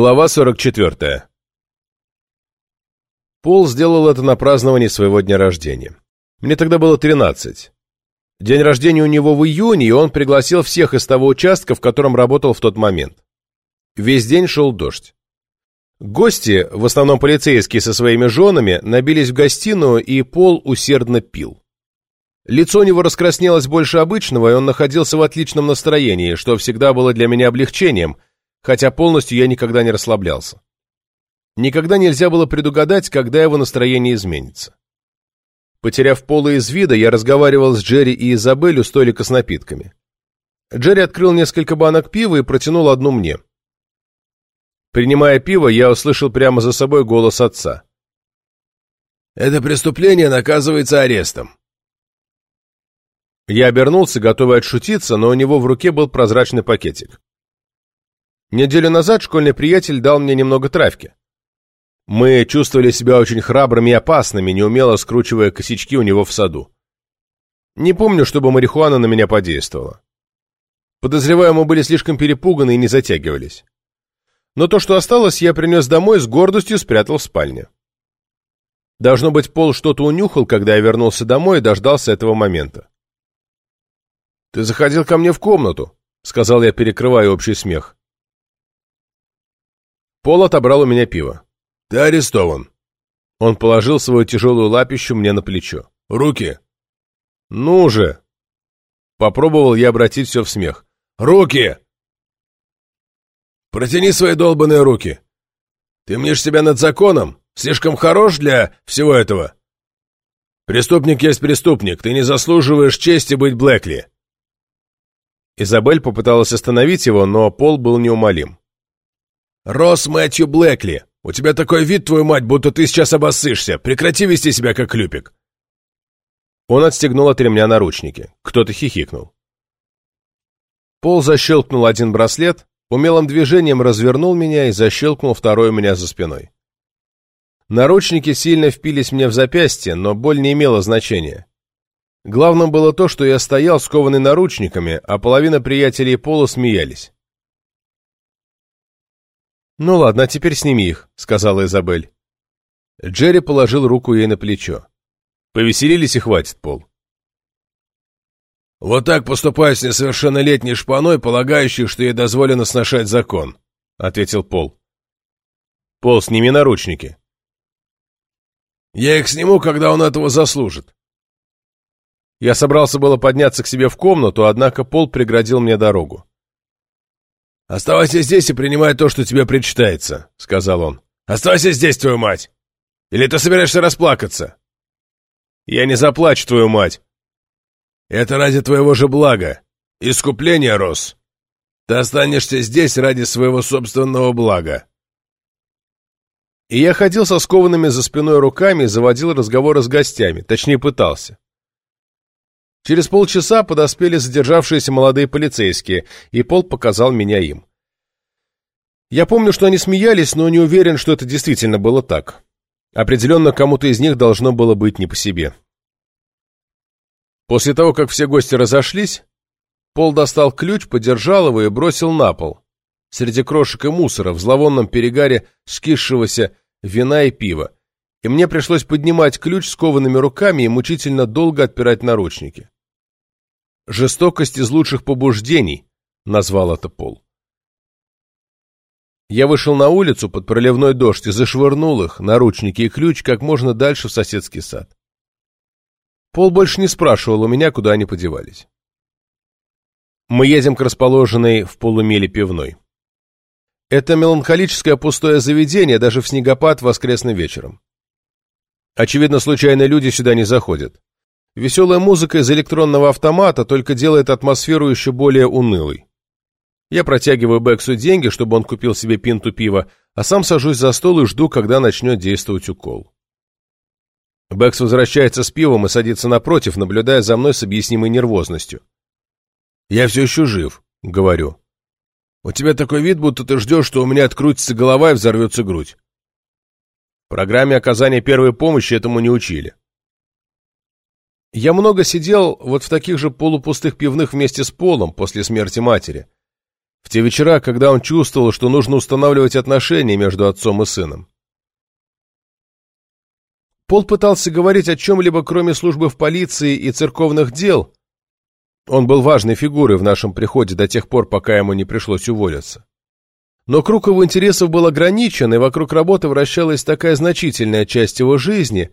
Глава 44. Пол сделал это на праздновании своего дня рождения. Мне тогда было 13. День рождения у него в июне, и он пригласил всех из того участка, в котором работал в тот момент. Весь день шел дождь. Гости, в основном полицейские со своими женами, набились в гостиную, и Пол усердно пил. Лицо у него раскраснелось больше обычного, и он находился в отличном настроении, что всегда было для меня облегчением, хотя полностью я никогда не расслаблялся. Никогда нельзя было предугадать, когда его настроение изменится. Потеряв Пола из вида, я разговаривал с Джерри и Изабель у столика с напитками. Джерри открыл несколько банок пива и протянул одну мне. Принимая пиво, я услышал прямо за собой голос отца. «Это преступление наказывается арестом». Я обернулся, готовый отшутиться, но у него в руке был прозрачный пакетик. Неделю назад школьный приятель дал мне немного травки. Мы чувствовали себя очень храбрыми и опасными, неумело скручивая косячки у него в саду. Не помню, чтобы марихуана на меня подействовала. Подозреваю, мы были слишком перепуганы и не затягивались. Но то, что осталось, я принес домой, с гордостью спрятал в спальне. Должно быть, Пол что-то унюхал, когда я вернулся домой и дождался этого момента. «Ты заходил ко мне в комнату», — сказал я, перекрывая общий смех. Пол отобрал у меня пиво. «Ты арестован». Он положил свою тяжелую лапищу мне на плечо. «Руки!» «Ну же!» Попробовал я обратить все в смех. «Руки!» «Протяни свои долбанные руки! Ты мнешь себя над законом? Слишком хорош для всего этого?» «Преступник есть преступник, ты не заслуживаешь чести быть Блэкли!» Изабель попыталась остановить его, но Пол был неумолим. «Росс Мэтью Блэкли, у тебя такой вид, твою мать, будто ты сейчас обоссышься. Прекрати вести себя как люпик». Он отстегнул от ремня наручники. Кто-то хихикнул. Пол защелкнул один браслет, умелым движением развернул меня и защелкнул второй у меня за спиной. Наручники сильно впились мне в запястье, но боль не имела значения. Главным было то, что я стоял скованный наручниками, а половина приятелей Пола смеялись. «Ну ладно, а теперь сними их», — сказала Изабель. Джерри положил руку ей на плечо. «Повеселились и хватит, Пол». «Вот так поступаю с несовершеннолетней шпаной, полагающей, что ей дозволено сношать закон», — ответил Пол. «Пол, сними наручники». «Я их сниму, когда он этого заслужит». Я собрался было подняться к себе в комнату, однако Пол преградил мне дорогу. «Оставайся здесь и принимай то, что тебе причитается», — сказал он. «Оставайся здесь, твою мать! Или ты собираешься расплакаться?» «Я не заплачу, твою мать!» «Это ради твоего же блага. Искупление, Рос. Ты останешься здесь ради своего собственного блага». И я ходил со скованными за спиной руками и заводил разговоры с гостями, точнее пытался. Через полчаса подоспели задержавшиеся молодые полицейские, и Пол показал меня им. Я помню, что они смеялись, но не уверен, что это действительно было так. Определенно, кому-то из них должно было быть не по себе. После того, как все гости разошлись, Пол достал ключ, подержал его и бросил на пол, среди крошек и мусора, в зловонном перегаре скисшегося вина и пива, и мне пришлось поднимать ключ скованными руками и мучительно долго отпирать наручники. «Жестокость из лучших побуждений», — назвал это Пол. Я вышел на улицу под проливной дождь и зашвырнул их, наручники и ключ, как можно дальше в соседский сад. Пол больше не спрашивал у меня, куда они подевались. Мы едем к расположенной в полумиле пивной. Это меланхолическое пустое заведение даже в снегопад воскресным вечером. Очевидно, случайные люди сюда не заходят. Веселая музыка из электронного автомата только делает атмосферу еще более унылой. Я протягиваю Бэксу деньги, чтобы он купил себе пинту пива, а сам сажусь за стол и жду, когда начнет действовать укол. Бэкс возвращается с пивом и садится напротив, наблюдая за мной с объяснимой нервозностью. «Я все еще жив», — говорю. «У тебя такой вид, будто ты ждешь, что у меня открутится голова и взорвется грудь. Программе оказания первой помощи этому не учили. Я много сидел вот в таких же полупустых пивных вместе с Полом после смерти матери. В те вечера, когда он чувствовал, что нужно устанавливать отношения между отцом и сыном. Пол пытался говорить о чем-либо, кроме службы в полиции и церковных дел. Он был важной фигурой в нашем приходе до тех пор, пока ему не пришлось уволиться. Но круг его интересов был ограничен, и вокруг работы вращалась такая значительная часть его жизни,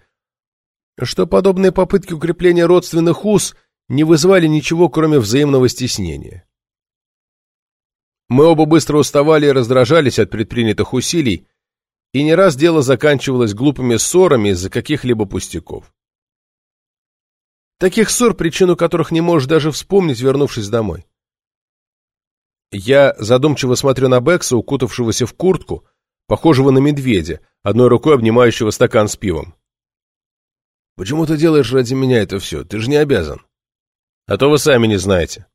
что подобные попытки укрепления родственных уз не вызвали ничего, кроме взаимного стеснения. Мы оба быстро уставали и раздражались от предпринятых усилий, и не раз дело заканчивалось глупыми ссорами из-за каких-либо пустяков. Таких ссор, причину которых не можешь даже вспомнить, вернувшись домой. Я задумчиво смотрю на Бекса, укутавшегося в куртку, похожего на медведя, одной рукой обнимающего стакан с пивом. «Почему ты делаешь ради меня это все? Ты же не обязан». «А то вы сами не знаете».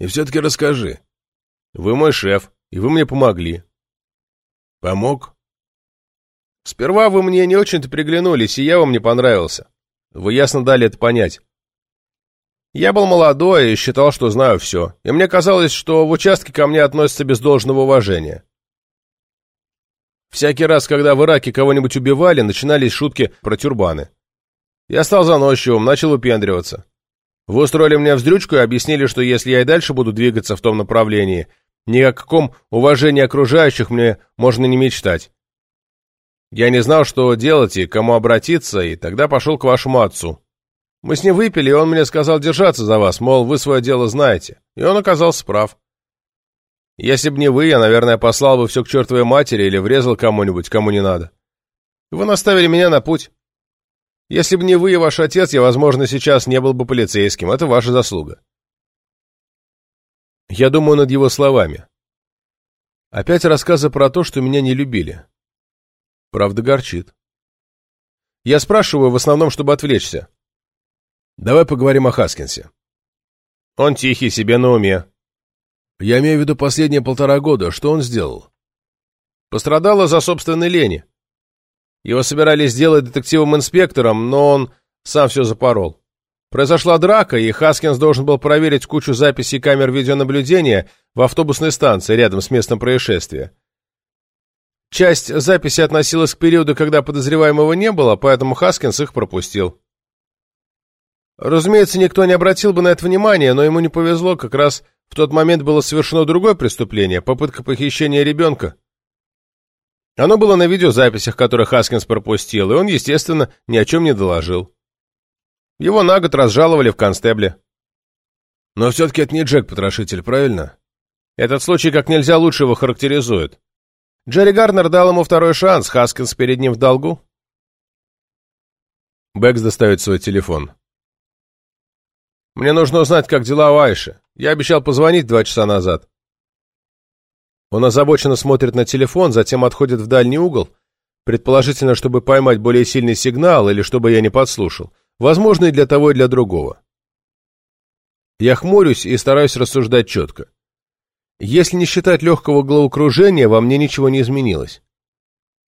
«И все-таки расскажи». «Вы мой шеф, и вы мне помогли». «Помог?» «Сперва вы мне не очень-то приглянулись, и я вам не понравился. Вы ясно дали это понять. Я был молодой и считал, что знаю все, и мне казалось, что в участке ко мне относятся без должного уважения. Всякий раз, когда в Ираке кого-нибудь убивали, начинались шутки про тюрбаны. Я стал заносчивым, начал упендриваться. Вы устроили мне вздрючку и объяснили, что если я и дальше буду двигаться в том направлении, ни о каком уважении окружающих мне можно не мечтать. Я не знал, что делать и кому обратиться, и тогда пошел к вашему отцу. Мы с ним выпили, и он мне сказал держаться за вас, мол, вы свое дело знаете. И он оказался прав. Если бы не вы, я, наверное, послал бы все к чертовой матери или врезал кому-нибудь, кому не надо. Вы наставили меня на путь. Если бы не вы и ваш отец, я, возможно, сейчас не был бы полицейским. Это ваша заслуга. Я думаю над его словами. Опять рассказы про то, что меня не любили. Правда, горчит. Я спрашиваю в основном, чтобы отвлечься. Давай поговорим о Хаскинсе. Он тихий, себе на уме. Я имею в виду последние полтора года. Что он сделал? Пострадало за собственной лени. Его собирались сделать детективом-инспектором, но он сам все запорол. Произошла драка, и Хаскинс должен был проверить кучу записей камер видеонаблюдения в автобусной станции рядом с местом происшествия. Часть записи относилась к периоду, когда подозреваемого не было, поэтому Хаскинс их пропустил. Разумеется, никто не обратил бы на это внимания, но ему не повезло, как раз в тот момент было совершено другое преступление – попытка похищения ребенка. Оно было на видеозаписях, которые Хаскинс пропустил, и он, естественно, ни о чем не доложил. Его на год разжаловали в констебле. Но все-таки это не Джек-потрошитель, правильно? Этот случай как нельзя лучше его характеризует. Джерри Гарнер дал ему второй шанс, Хаскинс перед ним в долгу. Бэкс достает свой телефон. Мне нужно узнать, как дела у Айши. Я обещал позвонить два часа назад. Он озабоченно смотрит на телефон, затем отходит в дальний угол, предположительно, чтобы поймать более сильный сигнал или чтобы я не подслушал. Возможно, и для того, и для другого. Я хмурюсь и стараюсь рассуждать четко. Если не считать легкого головокружения, во мне ничего не изменилось.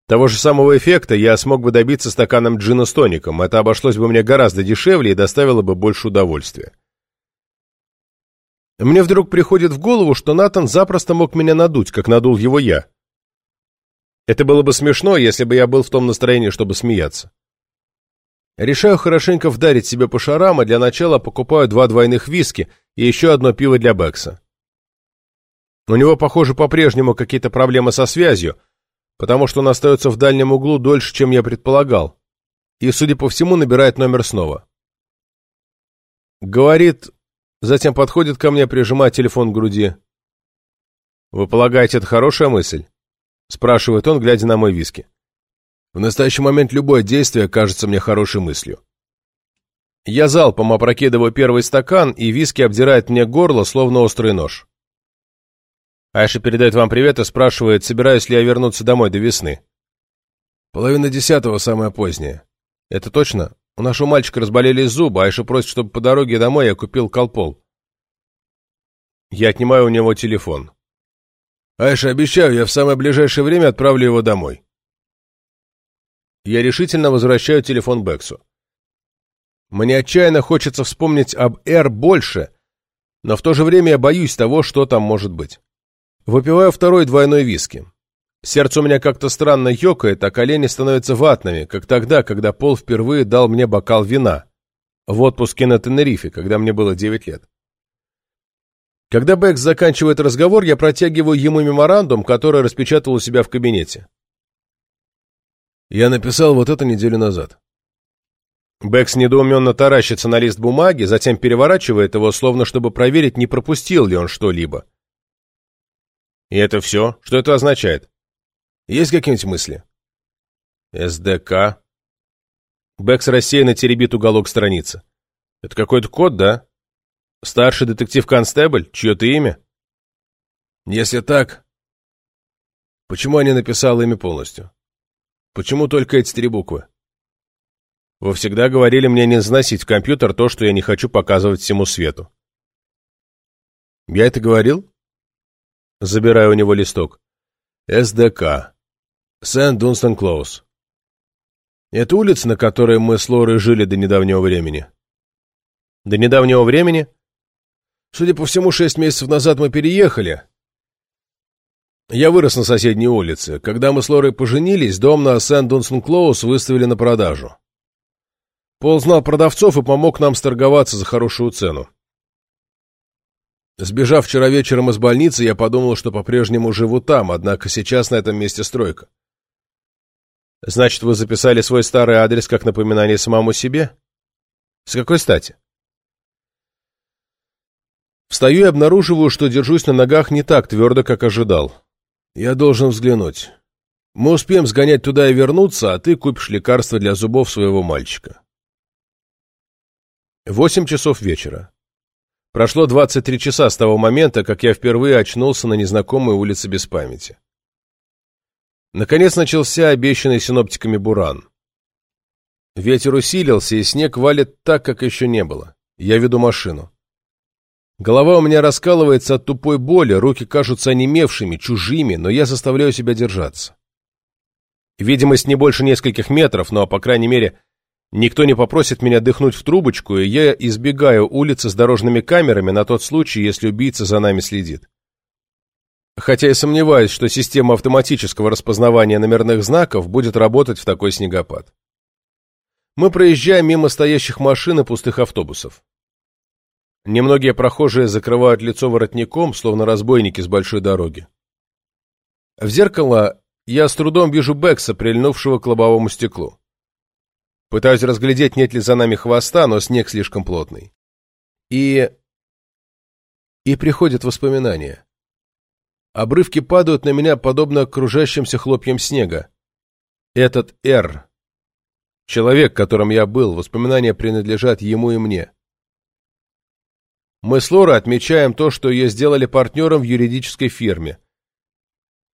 Того же самого эффекта я смог бы добиться стаканом джина с тоником. Это обошлось бы мне гораздо дешевле и доставило бы больше удовольствия. Мне вдруг приходит в голову, что Натан запросто мог меня надуть, как надул его я. Это было бы смешно, если бы я был в том настроении, чтобы смеяться. Решаю хорошенько вдарить себе по шарам, и для начала покупаю два двойных виски и еще одно пиво для Бекса. У него, похоже, по-прежнему какие-то проблемы со связью, потому что он остается в дальнем углу дольше, чем я предполагал, и, судя по всему, набирает номер снова. Говорит, затем подходит ко мне, прижимая телефон к груди. «Вы полагаете, это хорошая мысль?» спрашивает он, глядя на мой виски. В настоящий момент любое действие кажется мне хорошей мыслью. Я залпом опрокидываю первый стакан, и виски обдирает мне горло, словно острый нож. Айша передает вам привет и спрашивает, собираюсь ли я вернуться домой до весны. Половина десятого, самое позднее. Это точно? У нашего мальчика разболелись зубы, Айша просит, чтобы по дороге домой я купил колпол. Я отнимаю у него телефон. Айша, обещаю, я в самое ближайшее время отправлю его домой. Я решительно возвращаю телефон Бексу. Мне отчаянно хочется вспомнить об Эр больше, но в то же время я боюсь того, что там может быть. Выпиваю второй двойной виски. Сердце у меня как-то странно ёкает, а колени становятся ватными, как тогда, когда Пол впервые дал мне бокал вина. В отпуске на Тенерифе, когда мне было 9 лет. Когда Бэкс заканчивает разговор, я протягиваю ему меморандум, который распечатал у себя в кабинете. Я написал вот это неделю назад. Бэкс недоуменно таращится на лист бумаги, затем переворачивает его, словно чтобы проверить, не пропустил ли он что-либо. И это все? Что это означает? Есть какие-нибудь мысли? СДК. Бэкс рассеянно теребит уголок страницы. Это какой-то код, да? Старший детектив-констебль? Чье-то имя? Если так, почему они написали имя полностью? Почему только эти три буквы? Вы всегда говорили мне не заносить в компьютер то, что я не хочу показывать всему свету. Я это говорил? Забираю у него листок. СДК. Сент Дунстон Клоус. Это улица, на которой мы с Лорой жили до недавнего времени. До недавнего времени? Судя по всему, шесть месяцев назад мы переехали. Я вырос на соседней улице. Когда мы с Лорой поженились, дом на Сент Дунстон Клоус выставили на продажу. Пол знал продавцов и помог нам сторговаться за хорошую цену. Сбежав вчера вечером из больницы, я подумал, что по-прежнему живу там, однако сейчас на этом месте стройка. Значит, вы записали свой старый адрес как напоминание самому себе? С какой стати? Встаю и обнаруживаю, что держусь на ногах не так твердо, как ожидал. Я должен взглянуть. Мы успеем сгонять туда и вернуться, а ты купишь лекарства для зубов своего мальчика. Восемь часов вечера. Прошло 23 часа с того момента, как я впервые очнулся на незнакомой улице без памяти. Наконец начался обещанный синоптиками буран. Ветер усилился, и снег валит так, как еще не было. Я веду машину. Голова у меня раскалывается от тупой боли, руки кажутся онемевшими, чужими, но я заставляю себя держаться. Видимость не больше нескольких метров, но, по крайней мере, Никто не попросит меня дыхнуть в трубочку, и я избегаю улицы с дорожными камерами на тот случай, если убийца за нами следит. Хотя я сомневаюсь, что система автоматического распознавания номерных знаков будет работать в такой снегопад. Мы проезжаем мимо стоящих машин и пустых автобусов. Немногие прохожие закрывают лицо воротником, словно разбойники с большой дороги. В зеркало я с трудом вижу Бекса, прильнувшего к лобовому стеклу. Пытаюсь разглядеть, нет ли за нами хвоста, но снег слишком плотный. И... И приходят воспоминания. Обрывки падают на меня, подобно кружащимся хлопьям снега. Этот Р. Человек, которым я был, воспоминания принадлежат ему и мне. Мы с Лорой отмечаем то, что ее сделали партнером в юридической фирме.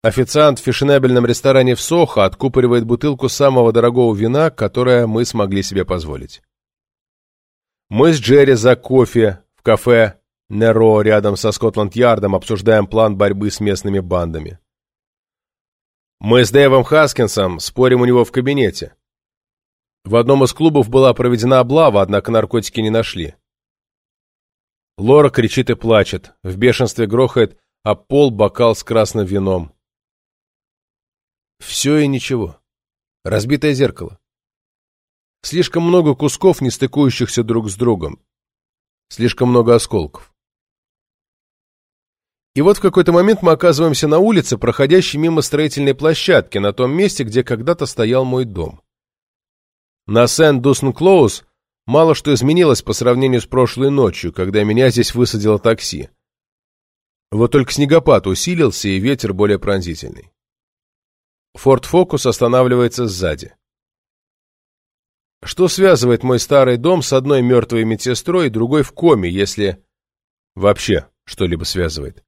Официант в фешенебельном ресторане в Сохо откупоривает бутылку самого дорогого вина, которое мы смогли себе позволить. Мы с Джерри за кофе в кафе Неро рядом со Скотланд-Ярдом обсуждаем план борьбы с местными бандами. Мы с Дэйвом Хаскинсом спорим у него в кабинете. В одном из клубов была проведена облава, однако наркотики не нашли. Лора кричит и плачет, в бешенстве грохает, а пол бокал с красным вином. Все и ничего. Разбитое зеркало. Слишком много кусков, не стыкующихся друг с другом. Слишком много осколков. И вот в какой-то момент мы оказываемся на улице, проходящей мимо строительной площадки, на том месте, где когда-то стоял мой дом. На Сент-Дусн-Клоус мало что изменилось по сравнению с прошлой ночью, когда меня здесь высадило такси. Вот только снегопад усилился и ветер более пронзительный. Форд Фокус останавливается сзади. Что связывает мой старый дом с одной мертвой медсестрой и другой в коме, если вообще что-либо связывает?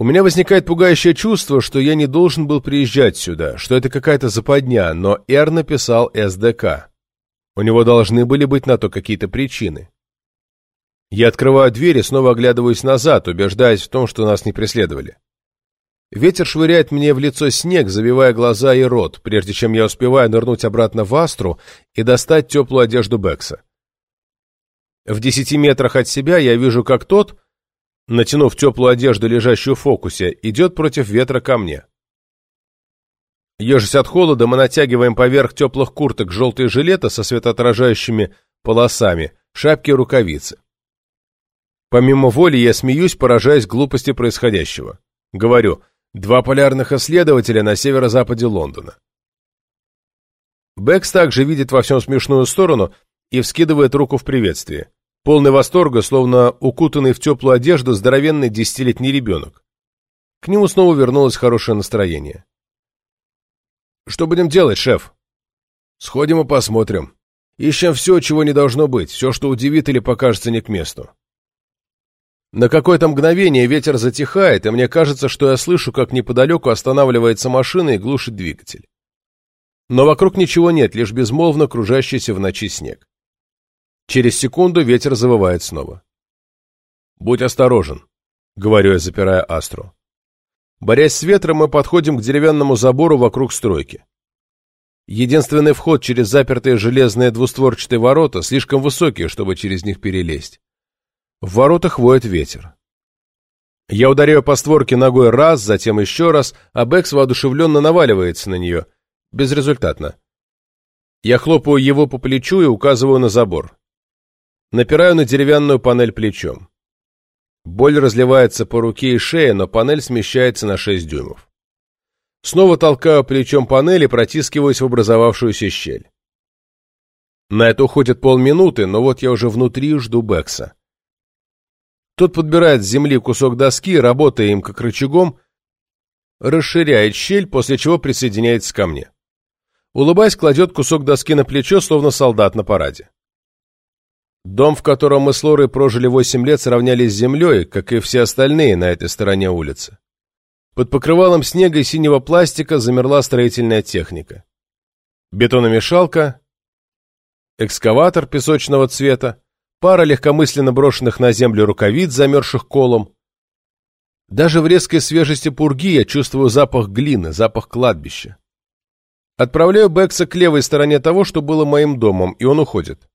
У меня возникает пугающее чувство, что я не должен был приезжать сюда, что это какая-то западня, но Эр написал СДК. У него должны были быть на то какие-то причины. Я открываю дверь и снова оглядываюсь назад, убеждаясь в том, что нас не преследовали. Ветер швыряет мне в лицо снег, завивая глаза и рот, прежде чем я успеваю нырнуть обратно в Астру и достать теплую одежду Бекса. В десяти метрах от себя я вижу, как тот, натянув теплую одежду, лежащую в фокусе, идет против ветра ко мне. Ежась от холода, мы натягиваем поверх теплых курток желтые жилеты со светоотражающими полосами, шапки и рукавицы. Помимо воли я смеюсь, поражаясь глупости происходящего. Говорю, два полярных исследователя на северо-западе Лондона. Бэкс также видит во всем смешную сторону и вскидывает руку в приветствии. Полный восторга, словно укутанный в теплую одежду здоровенный десятилетний ребенок. К нему снова вернулось хорошее настроение. «Что будем делать, шеф?» «Сходим и посмотрим. Ищем все, чего не должно быть, все, что удивит или покажется не к месту». На какое-то мгновение ветер затихает, и мне кажется, что я слышу, как неподалеку останавливается машина и глушит двигатель. Но вокруг ничего нет, лишь безмолвно кружащийся в ночи снег. Через секунду ветер завывает снова. «Будь осторожен», — говорю я, запирая Астру. Борясь с ветром, мы подходим к деревянному забору вокруг стройки. Единственный вход через запертые железные двустворчатые ворота слишком высокие, чтобы через них перелезть. В воротах воет ветер. Я ударяю по створке ногой раз, затем еще раз, а Бэкс воодушевленно наваливается на нее. Безрезультатно. Я хлопаю его по плечу и указываю на забор. Напираю на деревянную панель плечом. Боль разливается по руке и шее, но панель смещается на 6 дюймов. Снова толкаю плечом панель и протискиваюсь в образовавшуюся щель. На это уходит полминуты, но вот я уже внутри жду Бекса. Тот подбирает с земли кусок доски, работая им как рычагом, расширяет щель, после чего присоединяется ко мне. Улыбаясь, кладет кусок доски на плечо, словно солдат на параде. Дом, в котором мы с Лорой прожили восемь лет, сравнялись с землей, как и все остальные на этой стороне улицы. Под покрывалом снега и синего пластика замерла строительная техника. Бетономешалка, экскаватор песочного цвета, пара легкомысленно брошенных на землю рукавиц, замерзших колом. Даже в резкой свежести пурги я чувствую запах глины, запах кладбища. Отправляю Бекса к левой стороне того, что было моим домом, и он уходит.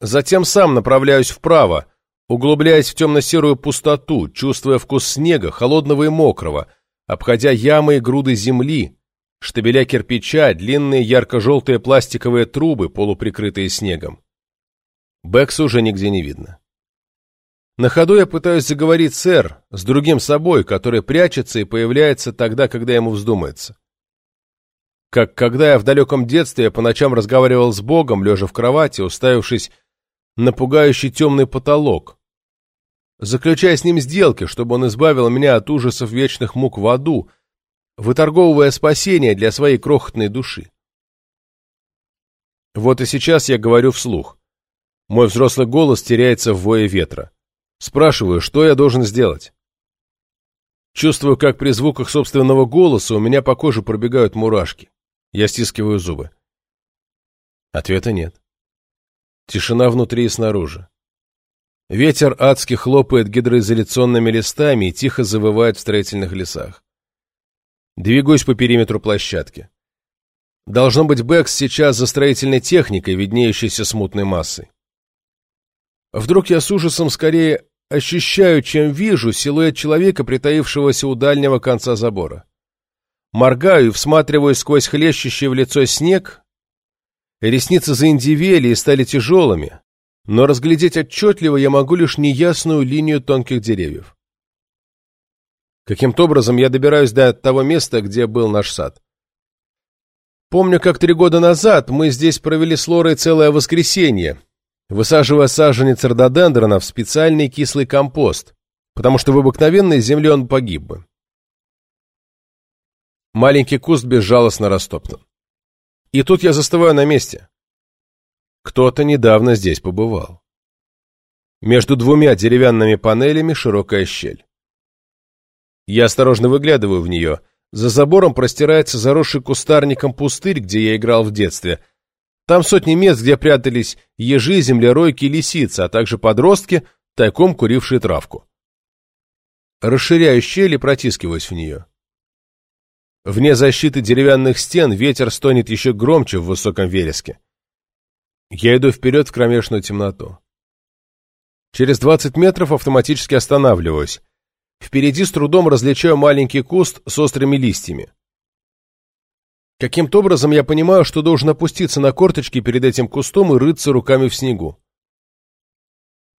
Затем сам направляюсь вправо, углубляясь в темно-серую пустоту, чувствуя вкус снега, холодного и мокрого, обходя ямы и груды земли, штабеля кирпича, длинные ярко-желтые пластиковые трубы, полуприкрытые снегом. Бэкса уже нигде не видно. На ходу я пытаюсь заговорить сэр с другим собой, который прячется и появляется тогда, когда ему вздумается. Как когда я в далеком детстве по ночам разговаривал с Богом, лежа в кровати, уставившись на пугающий темный потолок, заключая с ним сделки, чтобы он избавил меня от ужасов вечных мук в аду, выторговывая спасение для своей крохотной души. Вот и сейчас я говорю вслух. Мой взрослый голос теряется в вое ветра. Спрашиваю, что я должен сделать? Чувствую, как при звуках собственного голоса у меня по коже пробегают мурашки. Я стискиваю зубы. Ответа нет. Тишина внутри и снаружи. Ветер адски хлопает гидроизоляционными листами и тихо завывает в строительных лесах. Двигаюсь по периметру площадки. Должно быть, Бэкс сейчас за строительной техникой, виднеющейся смутной массой. Вдруг я с ужасом скорее ощущаю, чем вижу силуэт человека, притаившегося у дальнего конца забора. Моргаю и всматриваюсь сквозь хлещущий в лицо снег, Ресницы заиндивели и стали тяжелыми, но разглядеть отчетливо я могу лишь неясную линию тонких деревьев. Каким-то образом я добираюсь до того места, где был наш сад. Помню, как три года назад мы здесь провели с Лорой целое воскресенье, высаживая саженец рододендрона в специальный кислый компост, потому что в обыкновенной земле он погиб бы. Маленький куст безжалостно растоптан. И тут я застываю на месте. Кто-то недавно здесь побывал. Между двумя деревянными панелями широкая щель. Я осторожно выглядываю в нее. За забором простирается заросший кустарником пустырь, где я играл в детстве. Там сотни мест, где прятались ежи, землеройки и лисицы, а также подростки, тайком курившие травку. Расширяю щель и в нее. Вне защиты деревянных стен ветер стонет еще громче в высоком вереске. Я иду вперед в кромешную темноту. Через 20 метров автоматически останавливаюсь. Впереди с трудом различаю маленький куст с острыми листьями. Каким-то образом я понимаю, что должен опуститься на корточки перед этим кустом и рыться руками в снегу.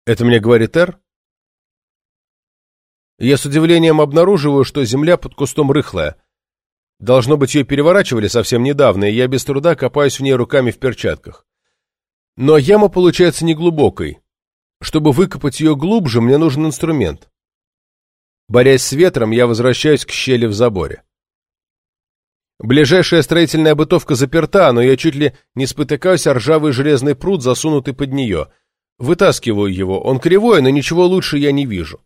Это мне говорит Эр? Я с удивлением обнаруживаю, что земля под кустом рыхлая. Должно быть, ее переворачивали совсем недавно, и я без труда копаюсь в ней руками в перчатках. Но яма получается неглубокой. Чтобы выкопать ее глубже, мне нужен инструмент. Борясь с ветром, я возвращаюсь к щели в заборе. Ближайшая строительная бытовка заперта, но я чуть ли не спотыкаюсь о ржавый железный пруд, засунутый под нее. Вытаскиваю его. Он кривой, но ничего лучше я не вижу.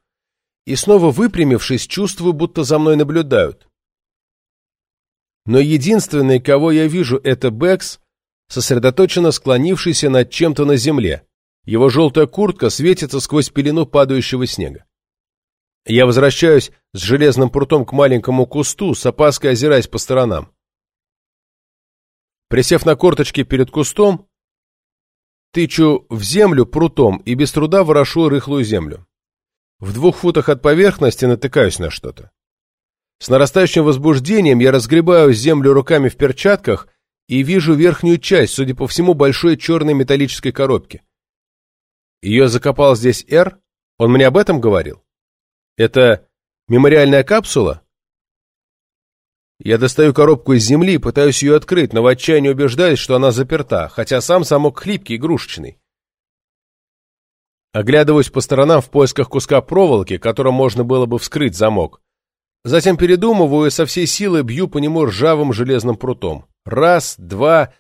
И снова выпрямившись, чувствую, будто за мной наблюдают. Но единственный, кого я вижу, это Бэкс, сосредоточенно склонившийся над чем-то на земле. Его желтая куртка светится сквозь пелену падающего снега. Я возвращаюсь с железным прутом к маленькому кусту, с опаской озираясь по сторонам. Присев на корточки перед кустом, тычу в землю прутом и без труда ворошу рыхлую землю. В двух футах от поверхности натыкаюсь на что-то. С нарастающим возбуждением я разгребаю землю руками в перчатках и вижу верхнюю часть, судя по всему, большой черной металлической коробки. Ее закопал здесь Р? Он мне об этом говорил? Это мемориальная капсула? Я достаю коробку из земли и пытаюсь ее открыть, но в отчаянии убеждаюсь, что она заперта, хотя сам замок хлипкий, игрушечный. Оглядываюсь по сторонам в поисках куска проволоки, которым можно было бы вскрыть замок. Затем передумываю и со всей силы бью по нему ржавым железным прутом. Раз, два...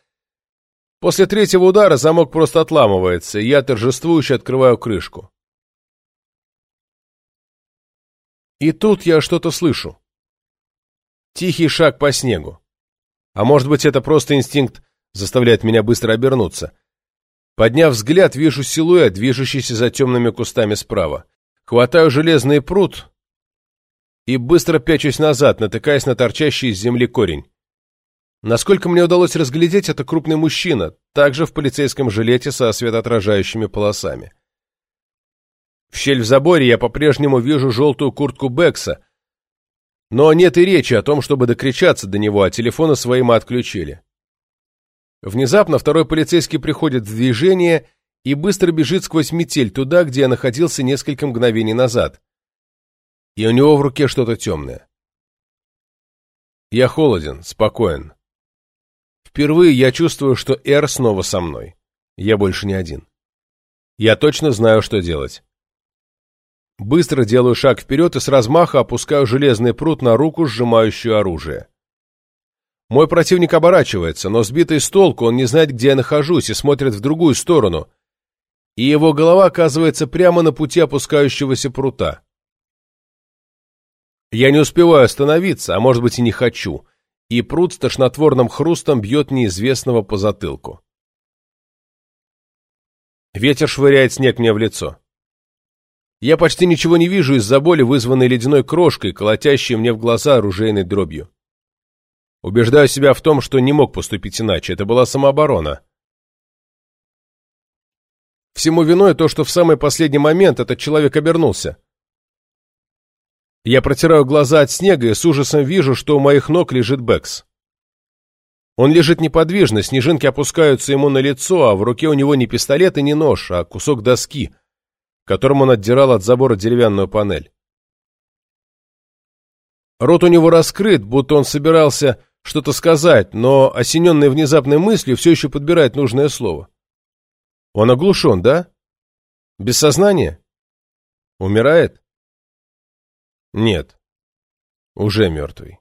После третьего удара замок просто отламывается, и я торжествующе открываю крышку. И тут я что-то слышу. Тихий шаг по снегу. А может быть, это просто инстинкт заставляет меня быстро обернуться. Подняв взгляд, вижу силуэт, движущийся за темными кустами справа. Хватаю железный пруд и быстро пячусь назад, натыкаясь на торчащий из земли корень. Насколько мне удалось разглядеть, это крупный мужчина, также в полицейском жилете со светоотражающими полосами. В щель в заборе я по-прежнему вижу желтую куртку Бекса, но нет и речи о том, чтобы докричаться до него, а телефоны свои мы отключили. Внезапно второй полицейский приходит в движение и быстро бежит сквозь метель туда, где я находился несколько мгновений назад. И у него в руке что-то темное. Я холоден, спокоен. Впервые я чувствую, что Эр снова со мной. Я больше не один. Я точно знаю, что делать. Быстро делаю шаг вперед и с размаха опускаю железный пруд на руку, сжимающую оружие. Мой противник оборачивается, но сбитый с толку он не знает, где я нахожусь, и смотрит в другую сторону. И его голова оказывается прямо на пути опускающегося прута. Я не успеваю остановиться, а может быть и не хочу, и пруд с тошнотворным хрустом бьет неизвестного по затылку. Ветер швыряет снег мне в лицо. Я почти ничего не вижу из-за боли, вызванной ледяной крошкой, колотящей мне в глаза оружейной дробью. Убеждаю себя в том, что не мог поступить иначе, это была самооборона. Всему виной то, что в самый последний момент этот человек обернулся. Я протираю глаза от снега и с ужасом вижу, что у моих ног лежит Бэкс. Он лежит неподвижно, снежинки опускаются ему на лицо, а в руке у него не пистолет и не нож, а кусок доски — которым он отдирал от забора деревянную панель. Рот у него раскрыт, будто он собирался что-то сказать, но, осененный внезапной мыслью, все еще подбирает нужное слово. Он оглушен, да? Без сознания? Умирает? Нет. Уже мертвый.